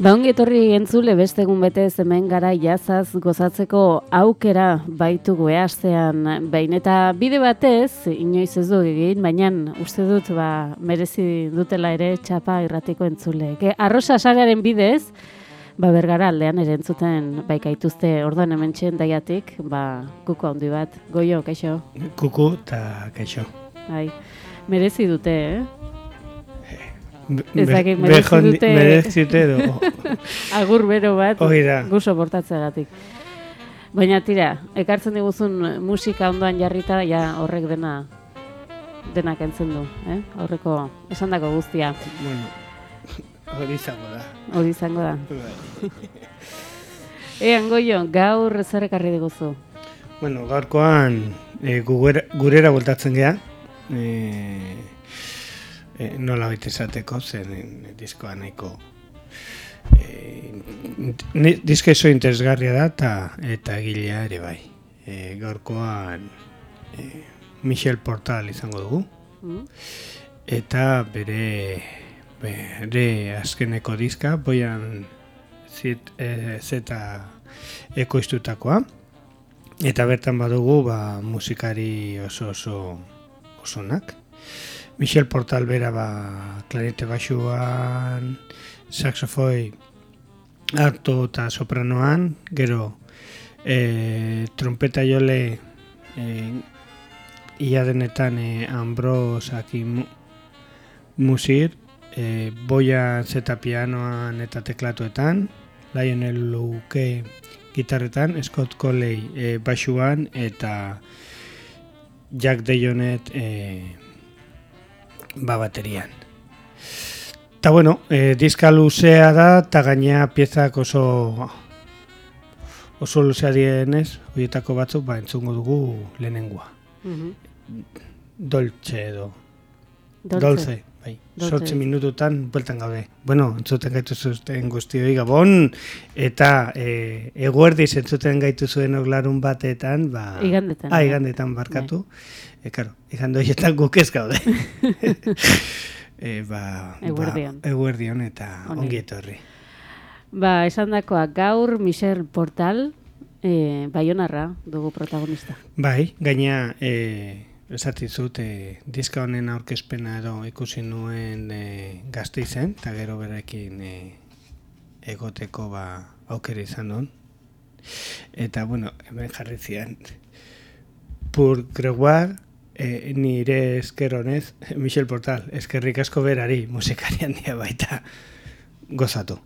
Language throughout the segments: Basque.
Ba ongi etorri entzule beste egun bete hemen gara jazaz gozatzeko aukera baitugu eastean bain eta bide batez inoiz ez du egin baina uste dut ba merezi dutela ere txapa irratiko entzule. Ge arrosa sarearen bidez ba bergara aldean ere entzuten baikaituzte orduan hementxen daiatik ba kuku handi bat goio kaixo. Kuku ta kaixo. Ai merezi dute, eh? Ez dakit merezi dute. Agur bero bat, Oida. guso portatzeagatik. Baina tira, ekartzen diguzun musika ondoan jarrita, ja horrek dena denak entzen du, eh? Horreko esandako guztia. Bueno, hori izango da. Hori izango da. Bai. Ean goio, gaur zer ekarri diguzu. Bueno, gaurkoan e, gurera, gurera voltatzen gea. E, e, nola baita esateko, zen e, diskoa nahiko e, diska iso interesgarria da ta, eta egilea ere bai. E, gaurkoan e, Michel Portal izango dugu. Mm? Eta bere bere azkeneko diska, boian zit, e, zeta ekoiztutakoa. Eta bertan badugu ba, musikari oso oso osonak. Michel Portal bera ba, klarete baxuan, saxofoi harto eta sopranoan, gero e, trompeta jole e, ia denetan e, Ambros aki mu, musir, e, boia zeta pianoan eta teklatuetan, Lionel Luke gitarretan, Scott Coley e, baxuan eta Jack Dejonet e, ba baterian. Ta bueno, e, diska luzea da, eta gaina piezak oso oso luzea dienez, horietako batzuk ba entzungo dugu lehenengoa. Mhm. Dolce edo. Dolce. Dolce. Bai, sortzi minututan bueltan gaude. Bueno, entzuten gaitu zuten guztioi gabon, eta e, eguerdi zentzuten gaitu zuen larun batetan, ba... Igandetan, Ah, bai. igandetan barkatu. E, karo, igando horietan guk ez gaude. e, ba, Eguerdion. Ba, eguerdion eta Ongi. etorri. Ba, esan dakoa, gaur Michel Portal, e, Bayonarra dugu protagonista. Bai, gaina e, esati zut e, diska honen aurkezpena edo ikusi nuen e, gazte izen, eta gero berekin e, egoteko ba, aukera izan duen. Eta, bueno, hemen jarri zian. Pur Gregoire, e, nire esker honez, Michel Portal, eskerrik asko berari, musikari handia baita, gozatu.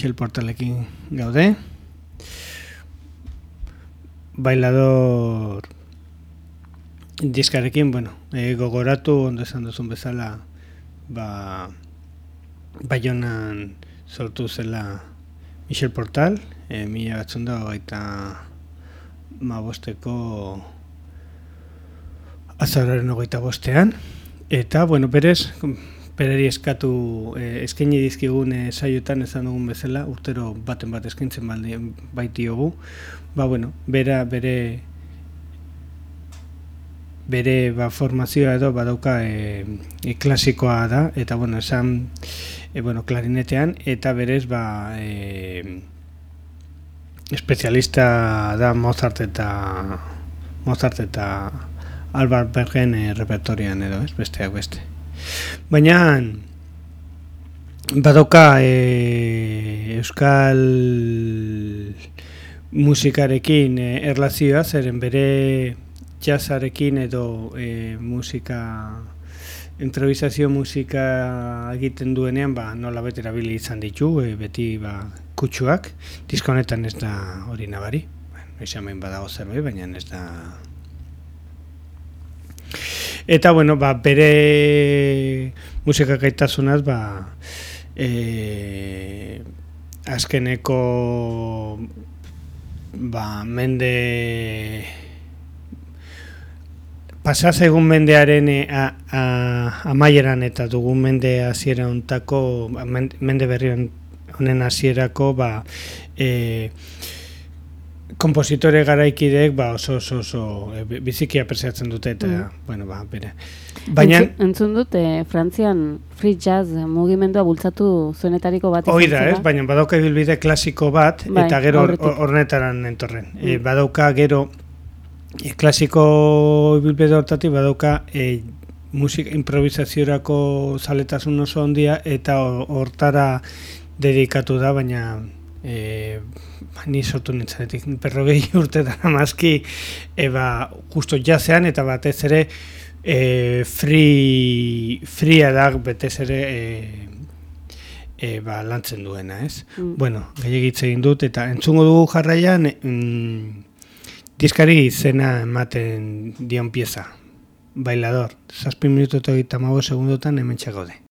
Michel Portalekin gaude. Bailador diskarekin, bueno, e, gogoratu ondo esan duzun bezala, ba, Baionan sortu zela Michel Portal, e, mila batzun da, gaita ma bosteko azararen ogeita bostean. Eta, bueno, berez, bereri eskatu e, eskaini dizkigun e, saiotan esan dugun bezala, urtero baten bat eskaintzen baldi baitiogu. Ba, bueno, bera, bere bere ba, formazioa edo badauka e, e, klasikoa da eta bueno, esan e, bueno, klarinetean eta berez ba, e, espezialista da Mozart eta Mozart eta Albert Bergen e, repertorian edo, ez, besteak beste. Baina badauka e, euskal musikarekin e, erlazioa, zeren bere jazzarekin edo e, musika improvisazio musika egiten duenean ba, nola bete erabili izan ditu e, beti ba, kutsuak. Disko honetan ez da hori nabari. Bueno, badago zerbait baina ez da eta bueno ba, bere musika gaitasunaz ba, e, azkeneko ba, mende Pasaz egun mendearen e, amaieran eta dugun mende hasiera ontako, mende berri honen hasierako ba, e, kompositore garaikidek ba, oso oso, oso e, biziki apresiatzen dute eta, mm. bueno, ba, bere. Baina, entzun, dute, Frantzian free jazz mugimendua bultzatu zuenetariko bat izan da, ez? Baina badauka bilbide klasiko bat, bai, eta gero hornetaran entorren. E, mm. badauka gero e, klasiko ibilbide hortatik badauka e, musik improvisaziorako zaletasun oso ondia eta hortara dedikatu da, baina e, ni sortu nintzanetik perrogei urte dara mazki e, ba, justo jazean eta batez ere e, free, fria da betez ere e, e, ba, lantzen duena, ez? Mm. Bueno, gehiagitze egin dut eta entzungo dugu jarraian mm, Diskari izena ematen dion pieza. Bailador. Zazpi minutu eta gita segundotan hemen txagode.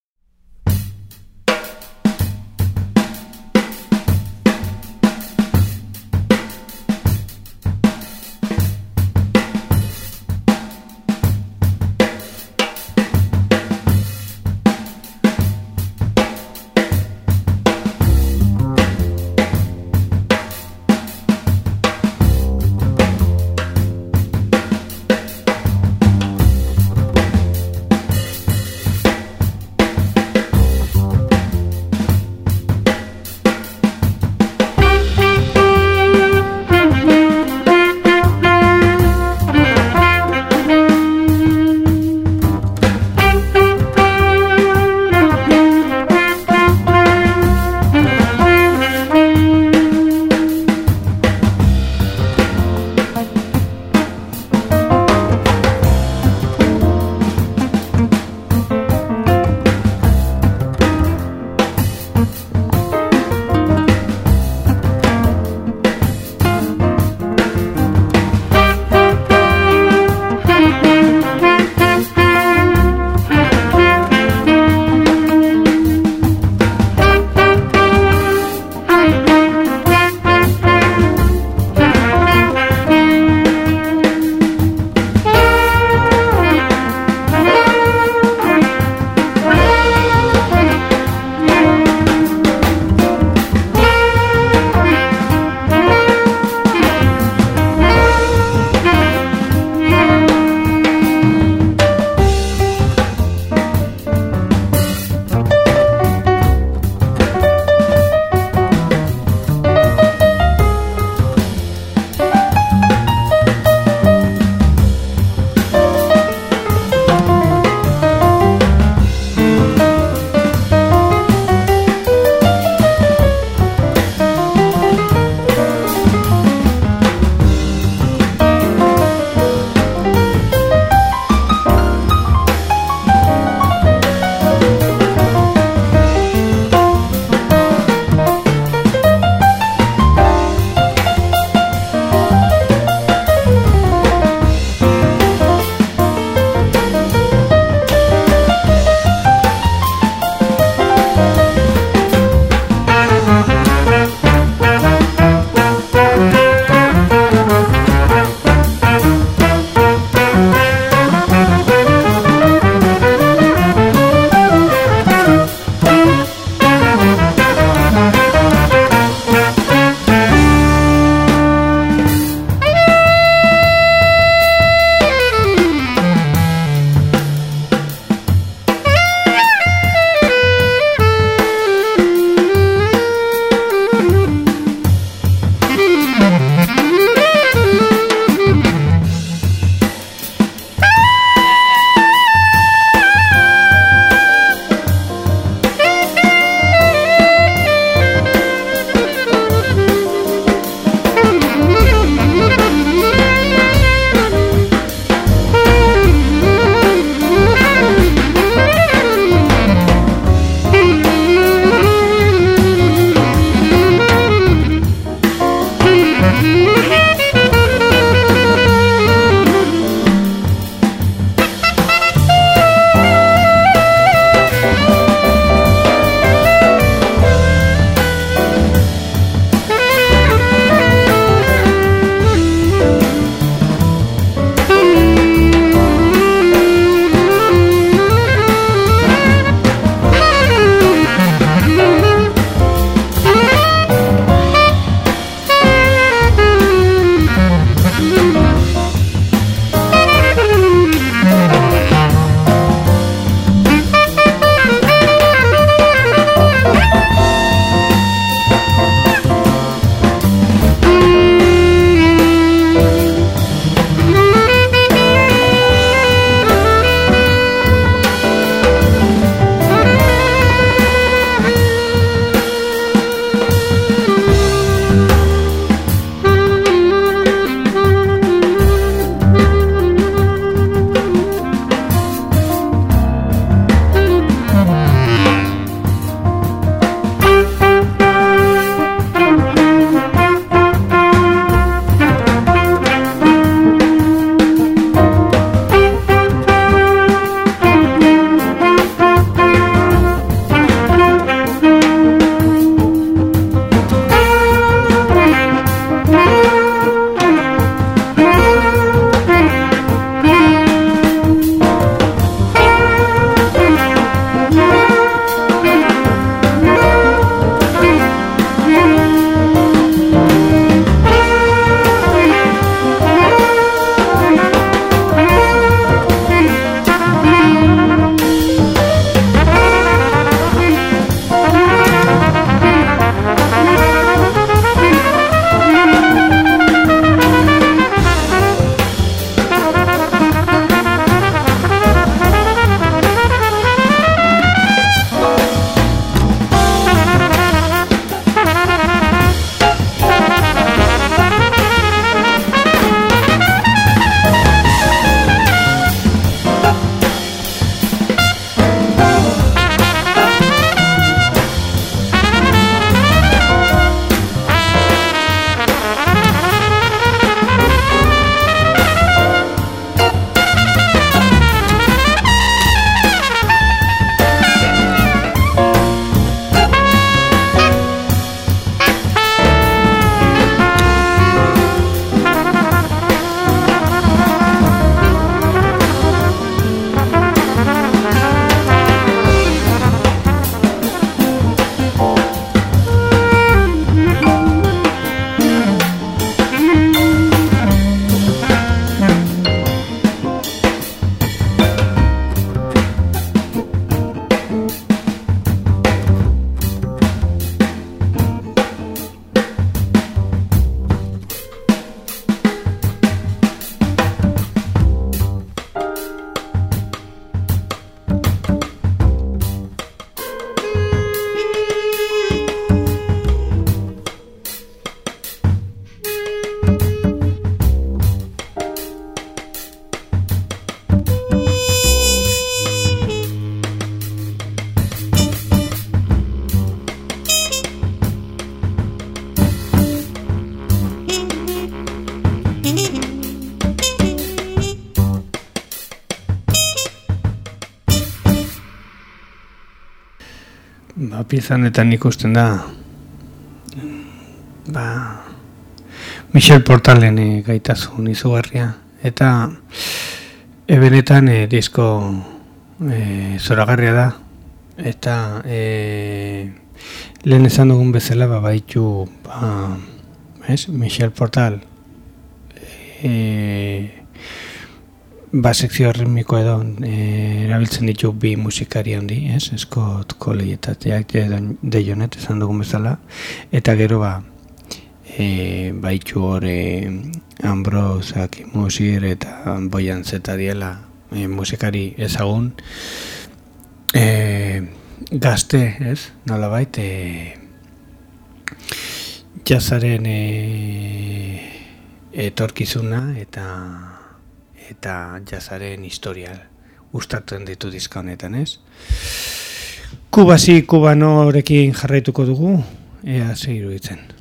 Ba, piezanetan ikusten da, ba, Michel Portalen e, gaitasun izugarria. Eta ebenetan e, disko e, zoragarria da. Eta e, lehen esan dugun bezala, ba, baitu, ba, es, Michel Portal, e, ba sekzio ritmiko edo e, erabiltzen ditu bi musikari handi, ez? Scott Coley eta Jack de Jonet esan dugun bezala eta gero ba e, baitu hor e, Ambrose Akimusir eta Boyan Zeta diela e, musikari ezagun e, gazte, ez? Nola bait e, jazaren e, etorkizuna eta eta jazaren historia ustatzen ditu dizka honetan, ez? Kubasi kubanorekin jarraituko dugu, ea zeiru itzen.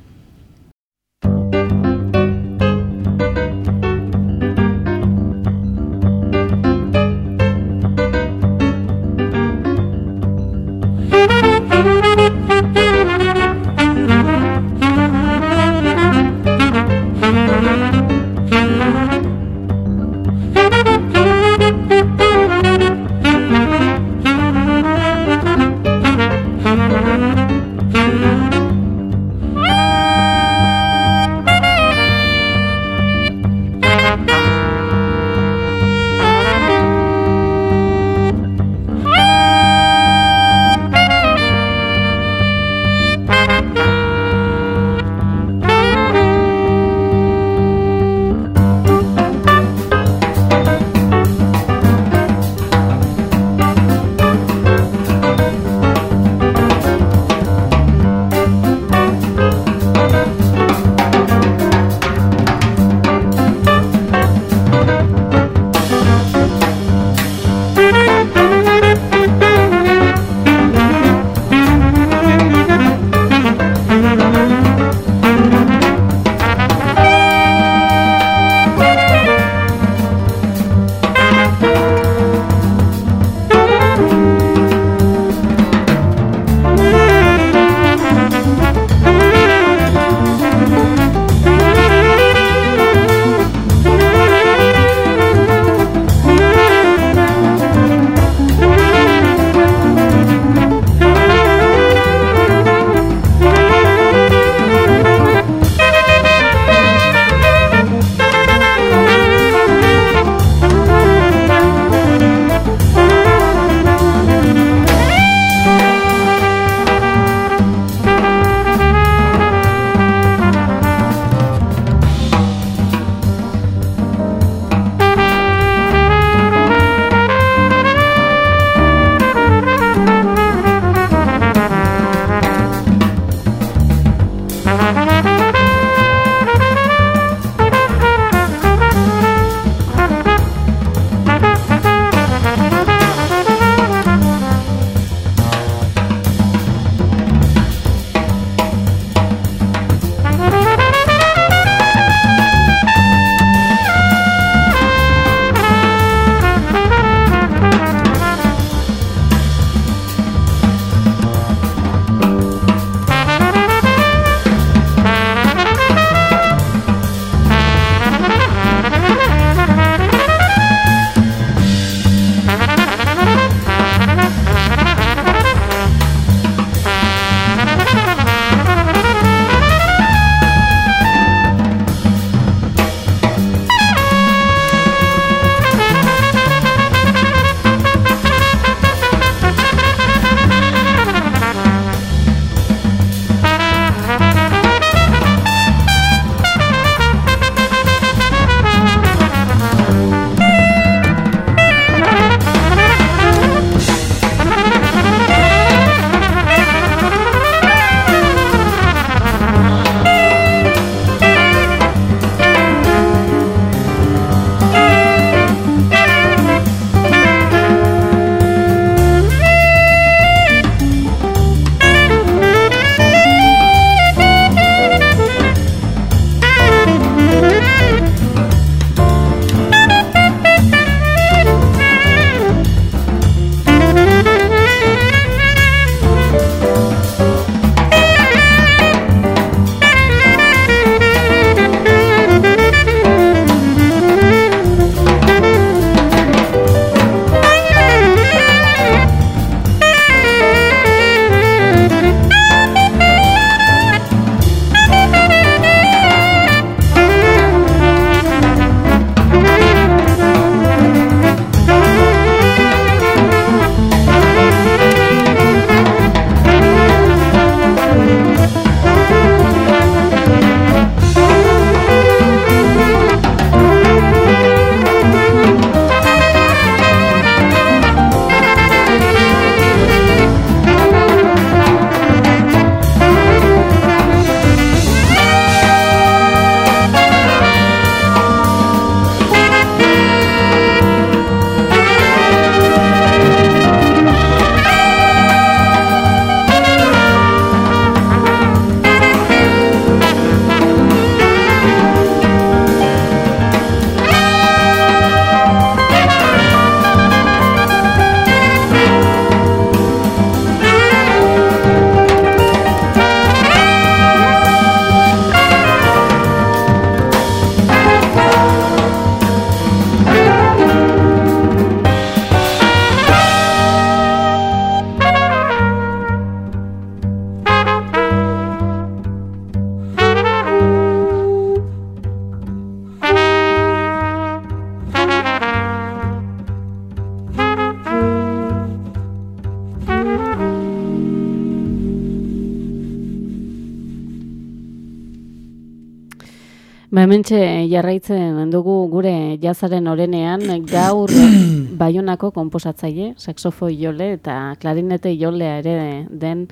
Ba, hementxe jarraitzen dugu gure jazaren orenean gaur baionako komposatzaile, saxofoi jole eta klarinete jolea ere den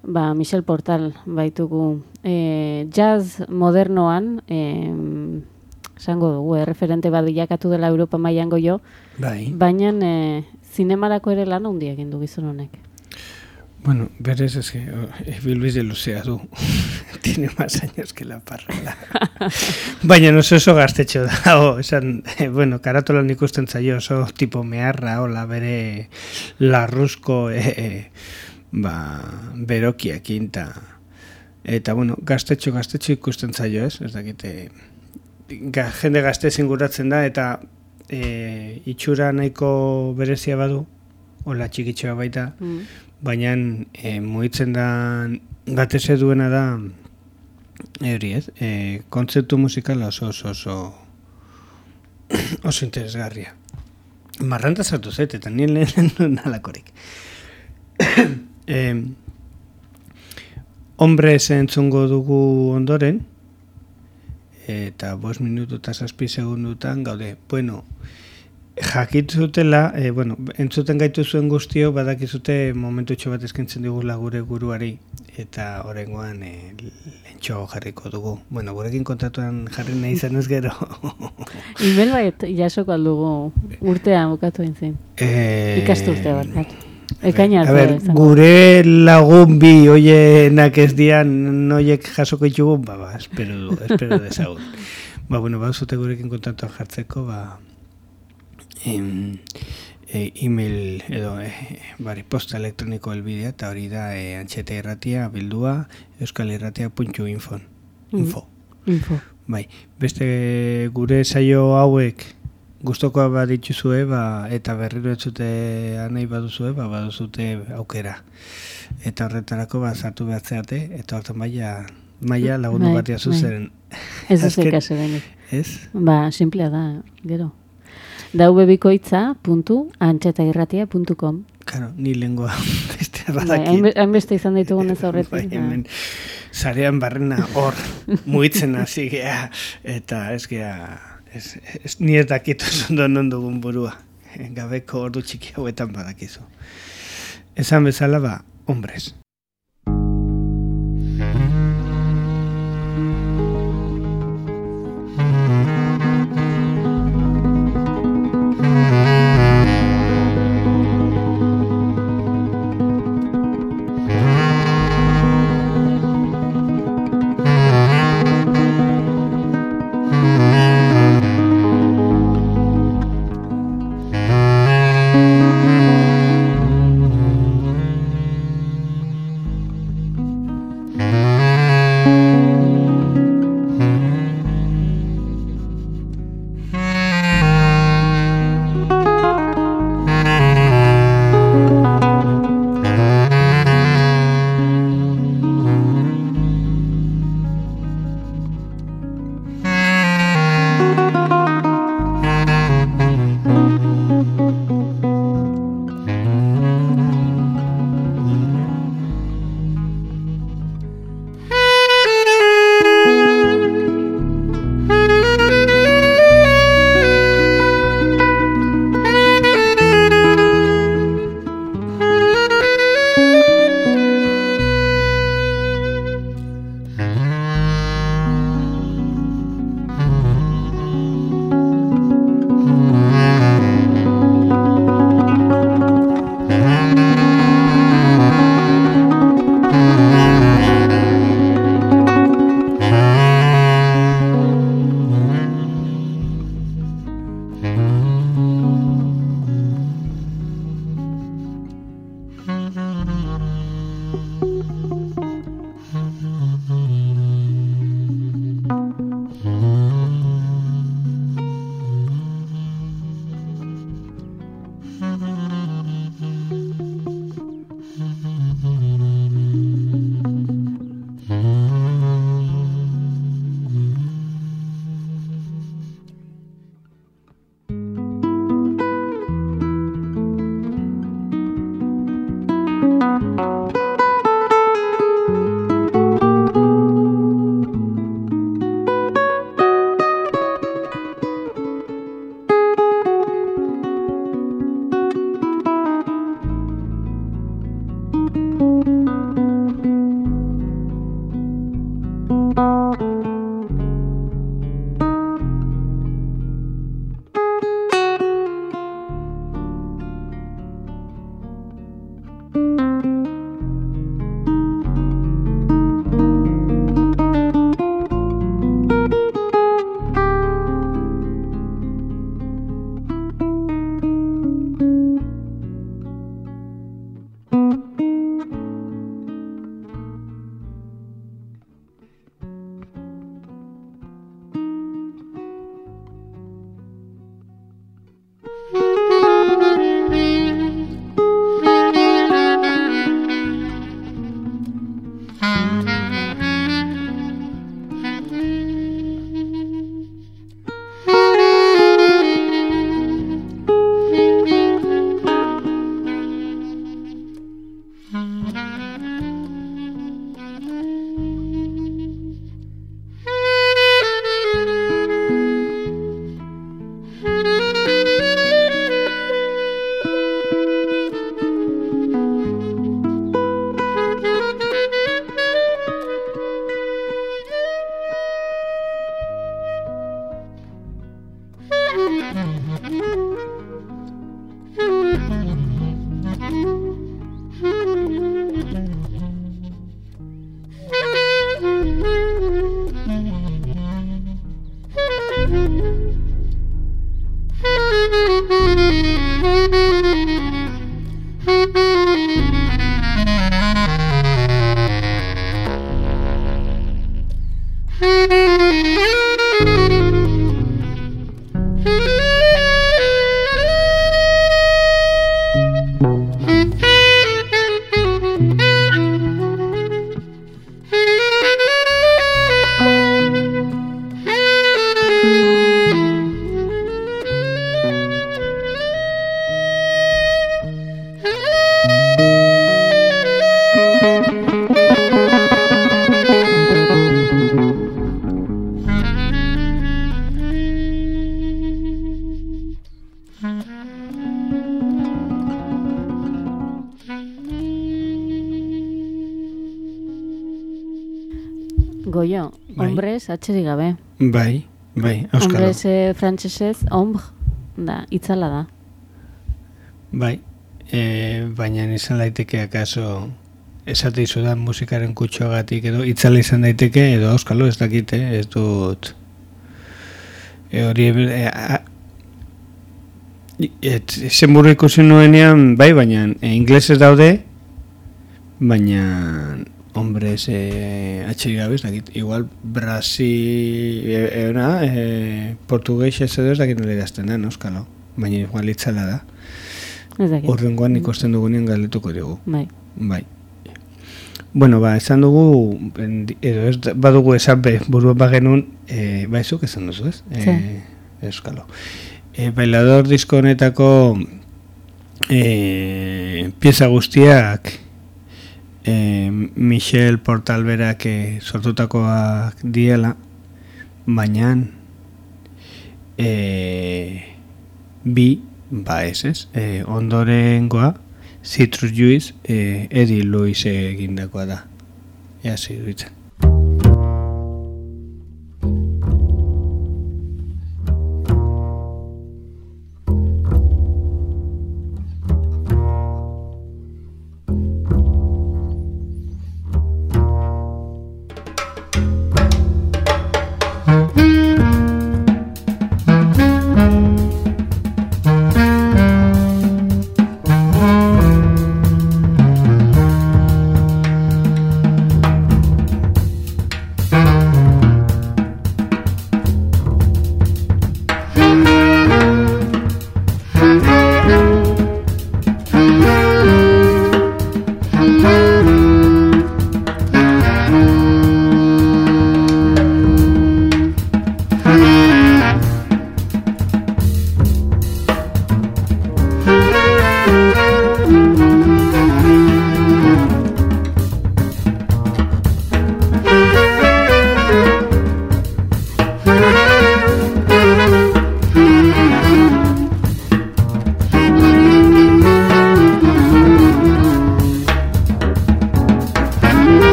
ba, Michel Portal baitugu. E, jazz modernoan, e, esango dugu, e, referente bat bilakatu dela Europa maiango jo, Bai. baina e, zinemarako ere lan handia egin du gizon honek. Bueno, berez es que eh, bilbiz luzea du. Tiene más años que la parrela. Baina oso oso gaztetxo da. O, esan, eh, bueno, karatolan ikusten zaio oso tipo meharra, hola, bere larruzko, eh, eh, ba, berokiakin, ta, eta, bueno, gaztetxo, gaztetxo ikusten zaio, ez? Ez dakite, ga, jende gazte zinguratzen da, eta e, itxura nahiko berezia badu, hola txikitxoa baita, Mm. Baina e, mugitzen da batez ere duena da hori ez, e, kontzeptu musikala oso oso oso oso interesgarria. Marranta sartu zait, eta nien lehen nalakorik. e, hombres entzungo dugu ondoren, eta bost minutu eta zazpi segundutan gaude, bueno, jakitzutela, e, bueno, entzuten gaitu zuen guztio, badakizute momentu txo bat eskintzen digula gure guruari, eta horrengoan e, lentxo jarriko dugu. Bueno, gurekin kontatuan jarri nahi izan ez gero. Email bat jasoko aldugu urtea bukatu entzin. e, Ikasturtea barkatu. Ekaina A ber, gure lagun bi hoienak ez dian noiek jasoko ditugu, ba, ba, espero espero dezagun. ba, bueno, ba, zute gurekin kontatuan jartzeko, ba, e, email edo e, bari, posta elektroniko helbidea eta hori da e, antxeta irratia bildua euskalirratia.info info. Info. Bai, beste gure saio hauek gustokoa badituzue ba, eta berriro ez zute nahi baduzue, ba, baduzute aukera. Eta horretarako ba, sartu behatzeate, eta hortan maila, maila lagundu Bai, bat jazu bai. Ez ez ikase denik. Ez? Ba, simplea da, gero. daubebikoitza.antxetairratia.com Karo, ni lengua beste Bai, badaki. hainbe- hainbeste izan ditugun ez aurretik. Bai, ba. hemen sarean barrena hor mugitzen hasi gea eta ez gea ez, ez ni ez dakit ondo non dugun burua gabeko ordu txiki hauetan badakizu esan bezala ba hombres Mm-hmm. Goio, Bai. hombres, atxeri gabe. Bai, bai, euskalo. Hombres eh, frantsesez, ombre, da, itzala da. Bai, e, baina izan daiteke akaso esate izudan musikaren kutsuagatik edo itzala izan daiteke edo euskalo ez dakite, ez dut e, hori e, a, et, zen burro ikusi nuenean, bai, baina e, inglesez daude, baina hombres e, atxegi gabe, ez dakit, igual Brasil, e, e, na, e, portugues edo ez dakit nola idazten da, euskalo, baina igual itzala da. Ez dakit. Horrengoan ikusten dugunean galdetuko digu. Bai. Bai. Bueno, ba, esan dugu, edo ez badugu esan be, buruan bagenun, e, ba, ezuk esan duzu, ez? E, euskalo. E, bailador disko honetako e, pieza guztiak e, Michel Portalberak e, sortutakoak diela, baina e, bi, ba ez ez, e, ondorengoa Citrus Juice e, Eddie Louis egindakoa da. Ea ziruditzen.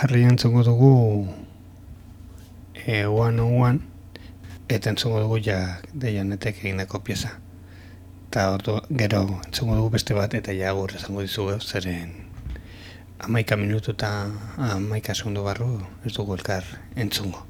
Jarri entzungo dugu e, one on one eta entzungo dugu ja deianetek egineko pieza. Eta ordu, gero entzungo dugu beste bat eta ja gaur esango dizugu zeren amaika minutu eta amaika segundu barru ez dugu elkar entzungo.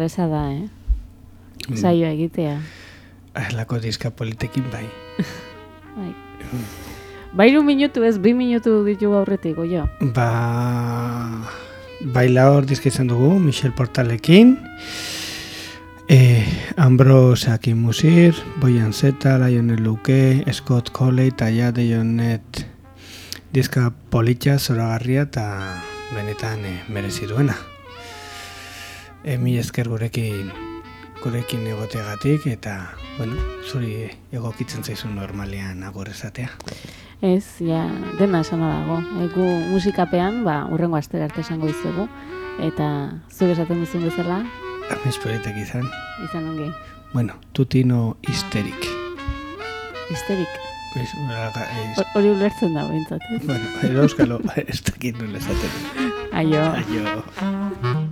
Erreza da, eh? Mm. Saio egitea. Ahlako diska politekin bai. Bai. Bairu minutu ez, bi minutu ditugu aurretik, jo. Ba... Baila hor izan dugu, Michel Portalekin. E, Ambrose Akin Musir, Boyan Zeta, Lionel Luke, Scott Coley, Taya de Jonet diska politxa, zoragarria eta benetan e, merezi duena. E, mi esker gurekin gurekin egoteagatik eta bueno, zuri egokitzen zaizu normalean agur esatea. Ez, ja, dena esana dago. Egu musikapean, ba, urrengo astera arte esango dizugu. Eta zuk esaten duzun bezala, politak izan. izan ongi. Bueno, tutino histerik. Histerik. Hor- Hori ulertzen da, behintzat. ez? bueno, eroskalo, ez dakit nola esaten. Aio. Aio.